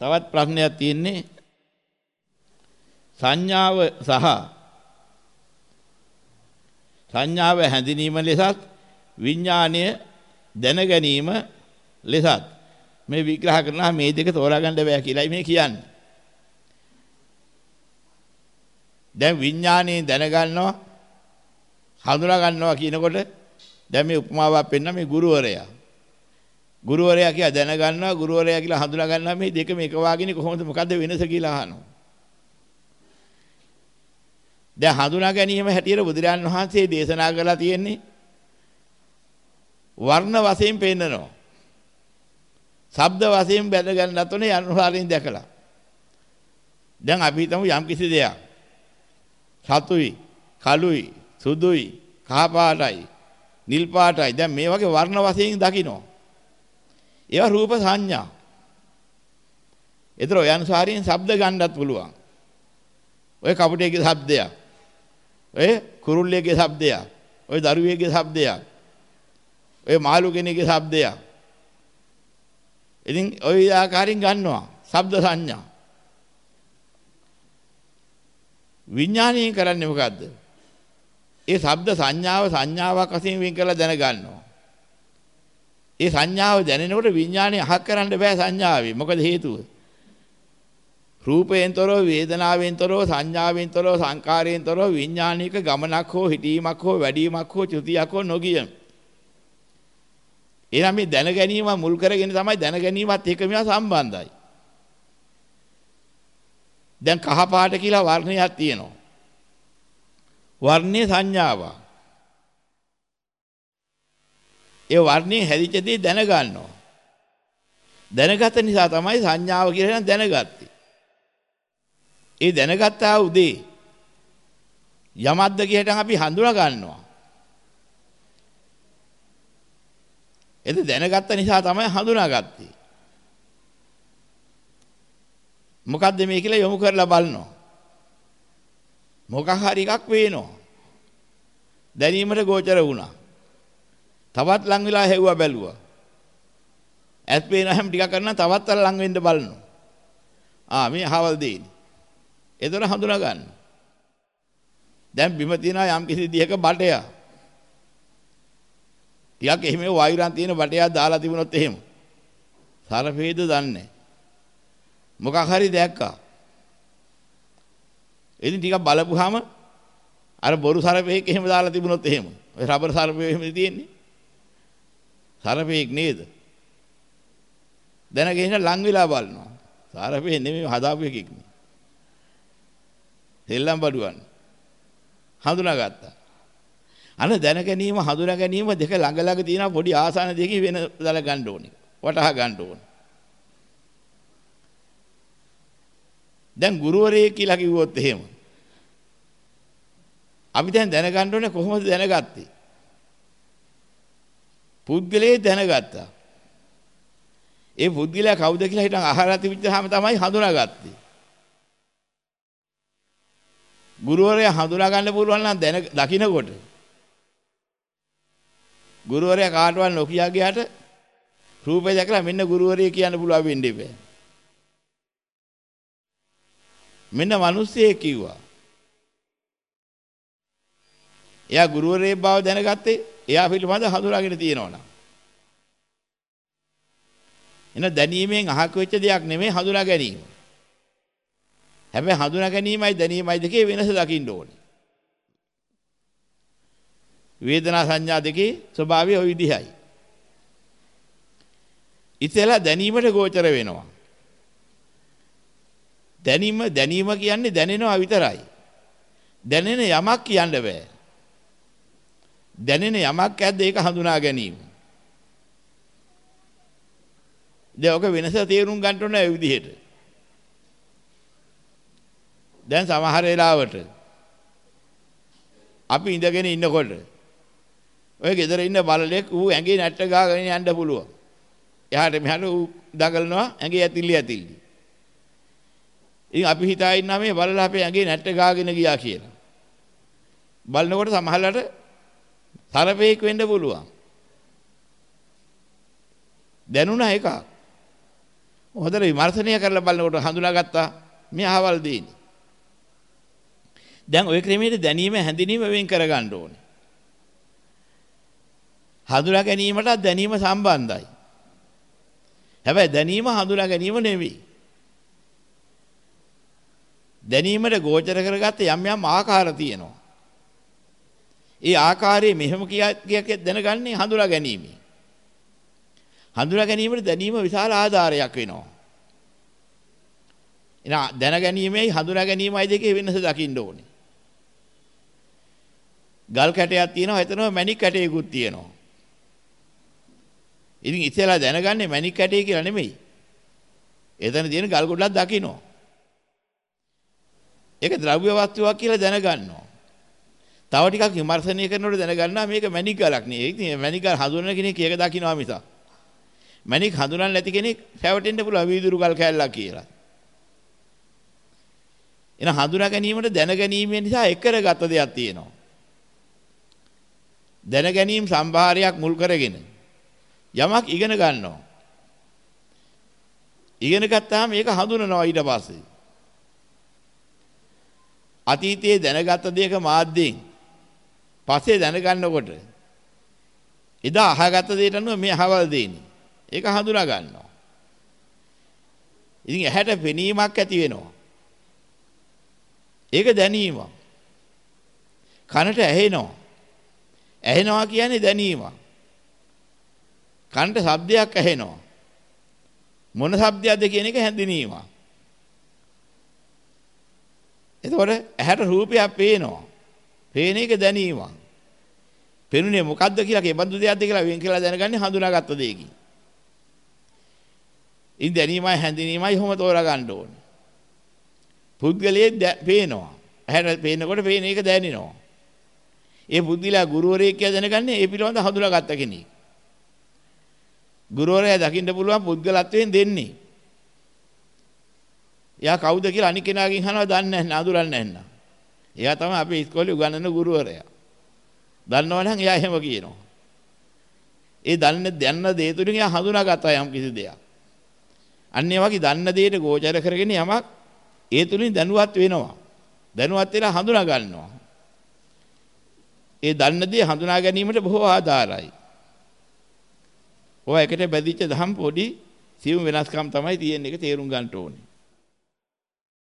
තවත් ප්‍රශ්නයක් තියෙන්නේ සංඥාව සහ සංඥාව හැඳිනීම ලෙසත් විඥාණය දැන ගැනීම ලෙසත් මේ විග්‍රහ කරනවා මේ දෙක තෝරා ගන්න බෑ කියලායි මේ කියන්නේ. දැන් විඥාණය දැනගන්නවා හඳුනා ගන්නවා කියනකොට දැන් මේ උපමාවක් පෙන්න මේ ගුරුවරයා. ගුරුවරයා කියලා දැනගන්නවා ගුරුවරයා කියලා හඳුනා ගන්නවා මේ දෙකම එක වාගේනේ කොහොමද මොකද්ද වෙනස කියලා අහනවා. දැන් හඳුනා ගැනීම හැටියට බුදුරජාන් වහන්සේ දේශනා කරලා තියෙන්නේ වර්ණ වශයෙන් පෙන්නනවා. ශබ්ද වශයෙන් බැල ගන්නත් උනේ අනුසාරයෙන් දැකලා. දැන් අපි හිතමු යම් කිසි දෙයක් සතුයි, කළුයි, සුදුයි, කහ පාටයි, නිල් පාටයි. දැන් මේ වගේ වර්ණ වශයෙන් දකිනවා. ඒවා රූප සංඥා. ඒතර ඔය අනුසාරයෙන් ශබ්ද ගන්නත් පුළුවන්. ඔය කපුටේගේ ශබ්දයක්. ඔය කුරුල්ලේගේ ශබ්දයක්. ඔය දරුවේගේ ශබ්දයක්. ඔය මාළු කෙනෙක්ගේ ශබ්දයක්. ඉතින් ওই ආකාරයෙන් ගන්නවා ශබ්ද සංඥා. විඥාණයෙන් කරන්නේ මොකද්ද? ඒ ශබ්ද සංඥාව සංඥාවක් වශයෙන් වෙන් කරලා දැනගන්නවා. ඒ සංඥාව දැනෙනකොට විඥාණය අහක් කරන්න බෑ සංඥාවේ. මොකද හේතුව? රූපයෙන් තොරව වේදනාවෙන් තොරව සංඥාවෙන් තොරව සංකාරයෙන් තොරව විඥානික ගමනක් හෝ හිටීමක් හෝ වැඩිවීමක් හෝ චුතියක් හෝ නොගිය. එහෙනම් මේ දැන ගැනීම මුල් කරගෙන තමයි දැන ගැනීමත් එක මේවා සම්බන්ධයි. දැන් කහ පාට කියලා වර්ණයක් තියෙනවා. වර්ණයේ සංඥාව. ඒ වර්ණයේ හැදිච්ච දේ දැනගන්නවා. දැනගත නිසා තමයි සංඥාව කියලා දැනගත්තේ. ඒ දැනගත්තා උදේ යමද්ද කියටන් අපි හඳුනා ගන්නවා. එද දැනගත්ත නිසා තමයි හඳුනාගත්තේ. මොකද්ද මේ කියලා යොමු කරලා බලනවා. මොකක් හරි එකක් පේනවා. දැනීමට ගෝචර වුණා. තවත් ලං වෙලා හැවුවා බැලුවා. ඇස් පේන හැම ටිකක් කරනවා තවත් අර ලං වෙන්න බලනවා. ආ මේ අහවල් දෙන්නේ. ඒතර හඳුනා ගන්න. දැන් බිම තියනවා යම් කිසි දියක බටයක්. ටිකක් එහෙම වෛරන් තියෙන බටයක් දාලා තිබුණොත් එහෙම. සරපේද දන්නේ. මොකක් හරි දැක්කා. ඉතින් ටිකක් බලපුවාම අර බොරු සරපේක එහෙම දාලා තිබුණොත් එහෙම. ඔය රබර් සරපේ එහෙම තියෙන්නේ. සරපේක් නේද? දැනගෙන ලං වෙලා බලනවා. සරපේ නෙමෙයි හදාපු එකෙක් නේ. සෙල්ලම් බඩුවන් හඳුනාගත්තා. අන දැන ගැනීම හඳුනා ගැනීම දෙක ළඟ ළඟ තියෙන පොඩි ආසන දෙකකින් වෙන දල ගන්න ඕනේ. වටහා ගන්න ඕනේ. දැන් ගුරුවරයෙක් කියලා කිව්වොත් එහෙම අපි දැන් දැනගන්න ඕනේ කොහොමද දැනගත්තේ? පුද්ගලයේ දැනගත්තා. ඒ පුද්ගලයා කවුද කියලා හිතන් අහලා තිබිච්චාම තමයි හඳුනාගත්තේ. ගුරුවරයා හඳුනා ගන්න පුළුවන් නම් දැන දකින්නකොට ගුරුවරයා කාටවත් නොකිය ගියාට රූපේ දැකලා මෙන්න ගුරුවරයා කියන්න පුළුවන් වෙන්නේ බෑ. මෙන්න මිනිස්සෙක් කිව්වා. එයා ගුරුවරයෙක් බව දැනගත්තේ එයා පිළිබඳ හඳුනාගෙන තියෙනවනම්. එන දැනීමෙන් අහක වෙච්ච දෙයක් නෙමෙයි හඳුනා ගැනීම. හැබැයි හඳුනා ගැනීමයි දැනීමයි දෙකේ වෙනස දකින්න ඕනේ. වේදනා සංඥා දෙකේ ස්වභාවය ওই විදිහයි. ඉතලා දැනීමට ගෝචර වෙනවා. දැනීම දැනීම කියන්නේ දැනෙනවා විතරයි. දැනෙන යමක් කියන්න බෑ. දැනෙන යමක් ඇද්ද ඒක හඳුනා ගැනීම. දැන් ඔක වෙනස තේරුම් ගන්න ඕන ඒ විදිහට. දැන් සමහර වෙලාවට අපි ඉඳගෙන ඉන්නකොට ඔය ගෙදර ඉන්න බලලෙක් ඌ ඇඟේ නැට්ට ගාගෙන යන්න පුළුවන්. එහාට මෙහාට ඌ දඟලනවා ඇඟේ ඇතිලි ඇතිලි. ඉතින් අපි හිතා ඉන්නා මේ බලලා අපේ ඇඟේ නැට්ට ගාගෙන ගියා කියලා. බලනකොට සමහරලාට තරපේක් වෙන්න පුළුවන්. දැනුණා එකක්. හොඳට විමර්ශනය කරලා බලනකොට හඳුනාගත්තා මේ අහවල් දෙන්නේ. දැන් ওই ක්‍රමයේ දැනීම හැඳිනීම වෙන් කරගන්න ඕනේ. හඳුනා ගැනීමට දැනීම සම්බන්ධයි. හැබැයි දැනීම හඳුනා ගැනීම නෙවෙයි. දැනීමට ගෝචර කරගත්ත යම් යම් ආකාර තියෙනවා. ඒ ආකාරයේ මෙහෙම කිය දැනගන්නේ හඳුනා ගැනීමයි. හඳුනා ගැනීමට දැනීම විශාල ආධාරයක් වෙනවා. එහෙනම් දැන ගැනීමයි හඳුනා ගැනීමයි දෙකේ වෙනස දකින්න ඕනේ. ගල් කැටයක් තියෙනවා එතනම මණික් කැටයකුත් තියෙනවා. ඉතින් ඉතලා දැනගන්නේ මණික් කැටය කියලා නෙමෙයි. එතන තියෙන ගල් ගොඩක් දකින්න. ඒක ද්‍රව්‍ය වස්තුවක් කියලා දැනගන්නවා. තව ටිකක් විමර්ශනය කරනකොට දැනගන්නවා මේක මණික් ගලක් නේ. ඉතින් මණික් ගල් හඳුනන කෙනෙක් ඒක දකින්නවා මිසක්. මණික් හඳුනන්නේ නැති කෙනෙක් රැවටෙන්න පුළුවන් වීදුරු ගල් කෑල්ලක් කියලා. එන හඳුනා ගැනීමට දැන ගැනීම නිසා එක කරගත් දෙයක් තියෙනවා. දැන ගැනීම සම්භාරයක් මුල් කරගෙන යමක් ඉගෙන ගන්නවා. ඉගෙන ගත්තාම මේක හඳුනනවා ඊට පස්සේ. අතීතයේ දැනගත් දේක මාධ්‍යයෙන් පස්සේ දැනගන්නකොට එදා අහගත්ත දේට අනුව මේ අහවල් දෙන්නේ. ඒක හඳුනා ගන්නවා. ඉතින් ඇහැට පෙනීමක් ඇති වෙනවා. ඒක දැනීම. කනට ඇහෙනවා. ඇහෙනවා කියන්නේ දැනීම. කනට ශබ්දයක් ඇහෙනවා. මොන ශබ්දයක්ද කියන එක හැඳිනීම. එතකොට ඇහැට රූපයක් පේනවා. පේන එක දැනීමක්. පෙනුනේ මොකද්ද කියලා කෙබඳු දෙයක්ද කියලා වෙන් කියලා දැනගන්නේ හඳුනාගත්ත දෙයකින්. ඉන් දැනීමයි හැඳිනීමයි කොහොම තෝරා ගන්න ඕනේ. පුද්ගලයේ පේනවා. ඇහැට පේනකොට පේන එක දැනෙනවා. ඒ බුද්ධිලා ගුරුවරයෙක් කියලා දැනගන්නේ ඒ පිළිබඳ හඳුනාගත්ත කෙනෙක්. ගුරුවරයා දකින්න පුළුවන් පුද්ගලත්වයෙන් දෙන්නේ. එයා කවුද කියලා අනික් කෙනාගෙන් අහනවා දන්නේ නැහැ නඳුරන්නේ නැහැ. එයා තමයි අපේ ඉස්කෝලේ උගන්වන ගුරුවරයා. දන්නවනම් එයා එහෙම කියනවා. ඒ දන්න දැන්න දේ තුලින් එයා හඳුනාගත්තා යම් කිසි දෙයක්. අන්න ඒ වගේ දන්න දෙයට ගෝචර කරගෙන යමක් ඒ තුලින් දැනුවත් වෙනවා. දැනුවත් වෙලා හඳුනා ගන්නවා. ඒ දන්න දේ හඳුනා ගැනීමට බොහෝ ආධාරයි. ඔය එකට බැඳිච්ච දහම් පොඩි සියුම් වෙනස්කම් තමයි තියෙන එක තේරුම් ගන්න ඕනේ.